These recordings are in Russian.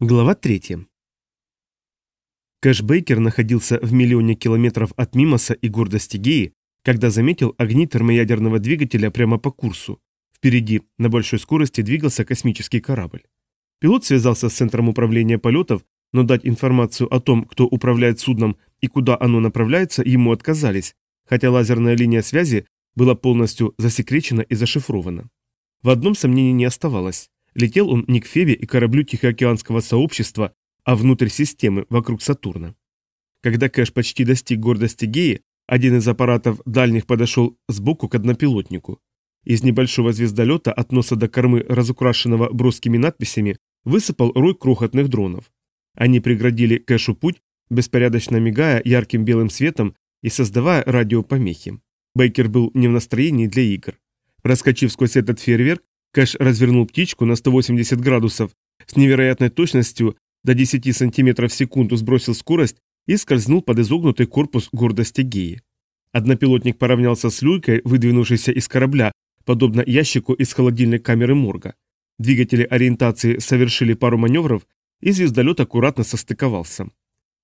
Глава 3. Кэш Бейкер находился в миллионе километров от Мимоса и гордости Геи, когда заметил огни термоядерного двигателя прямо по курсу. Впереди на большой скорости двигался космический корабль. Пилот связался с Центром управления полетов, но дать информацию о том, кто управляет судном и куда оно направляется, ему отказались, хотя лазерная линия связи была полностью засекречена и зашифрована. В одном сомнении не оставалось. Летел он не к Фебе и кораблю Тихоокеанского сообщества, а внутрь системы, вокруг Сатурна. Когда Кэш почти достиг гордости Геи, один из аппаратов дальних подошел сбоку к однопилотнику. Из небольшого звездолета от носа до кормы, разукрашенного броскими надписями, высыпал рой крохотных дронов. Они преградили Кэшу путь, беспорядочно мигая ярким белым светом и создавая радиопомехи. Бейкер был не в настроении для игр. Проскочив сквозь этот фейерверк, Кэш развернул птичку на 180 градусов, с невероятной точностью до 10 сантиметров в секунду сбросил скорость и скользнул под изогнутый корпус гордости Геи. Однопилотник поравнялся с люлькой, выдвинувшейся из корабля, подобно ящику из холодильной камеры морга. Двигатели ориентации совершили пару маневров, и звездолет аккуратно состыковался.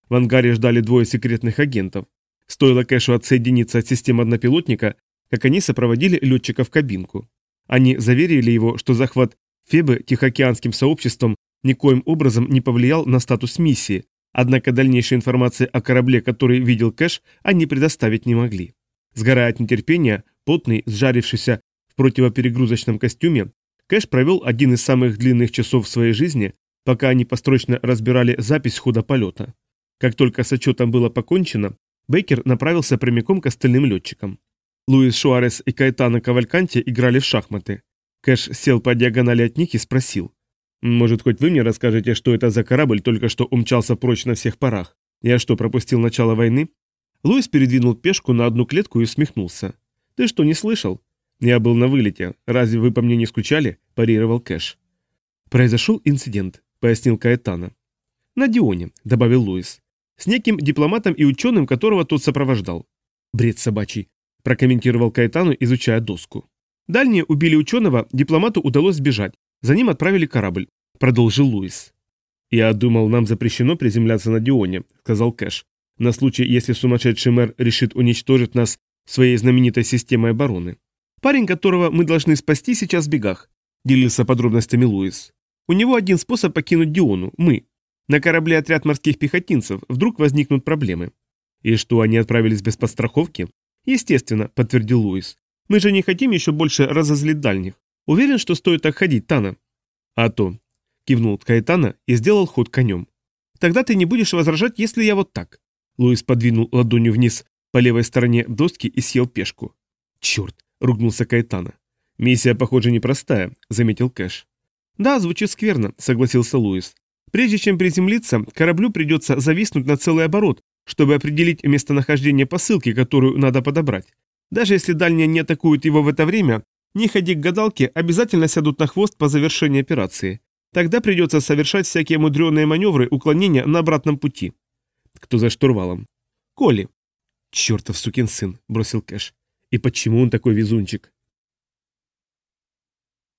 В ангаре ждали двое секретных агентов. Стоило Кэшу отсоединиться от системы однопилотника, как они сопроводили летчика в кабинку. Они заверили его, что захват Фебы Тихоокеанским сообществом никоим образом не повлиял на статус миссии, однако дальнейшей информации о корабле, который видел Кэш, они предоставить не могли. Сгорая от нетерпения, потный, сжарившийся в противоперегрузочном костюме, Кэш провел один из самых длинных часов своей жизни, пока они построчно разбирали запись хода полета. Как только с отчетом было покончено, Бейкер направился прямиком к остальным летчикам. Луис Шуарес и Кайтано Кавальканти играли в шахматы. Кэш сел по диагонали от них и спросил. «Может, хоть вы мне расскажете, что это за корабль только что умчался прочь на всех парах? Я что, пропустил начало войны?» Луис передвинул пешку на одну клетку и усмехнулся. «Ты что, не слышал?» «Я был на вылете. Разве вы по мне не скучали?» – парировал Кэш. «Произошел инцидент», – пояснил Каэтана. «На Дионе», – добавил Луис. «С неким дипломатом и ученым, которого тот сопровождал». «Бред собачий», прокомментировал Кайтану, изучая доску. Дальние убили ученого, дипломату удалось сбежать. За ним отправили корабль, продолжил Луис. «Я думал, нам запрещено приземляться на Дионе», — сказал Кэш. «На случай, если сумасшедший мэр решит уничтожить нас своей знаменитой системой обороны. Парень, которого мы должны спасти, сейчас в бегах», — делился подробностями Луис. «У него один способ покинуть Диону — мы. На корабле отряд морских пехотинцев вдруг возникнут проблемы. И что, они отправились без подстраховки? «Естественно», — подтвердил Луис. «Мы же не хотим еще больше разозлить дальних. Уверен, что стоит так ходить, Тана?» «А то», — кивнул Каэтана и сделал ход конем. «Тогда ты не будешь возражать, если я вот так». Луис подвинул ладонью вниз по левой стороне доски и съел пешку. «Черт!» — ругнулся Каэтана. «Миссия, похоже, непростая», — заметил Кэш. «Да, звучит скверно», — согласился Луис. «Прежде чем приземлиться, кораблю придется зависнуть на целый оборот, чтобы определить местонахождение посылки, которую надо подобрать. Даже если дальние не атакуют его в это время, не ходи к гадалке, обязательно сядут на хвост по завершении операции. Тогда придется совершать всякие мудреные маневры уклонения на обратном пути. Кто за штурвалом? Коли. Чертов сукин сын, бросил Кэш. И почему он такой везунчик?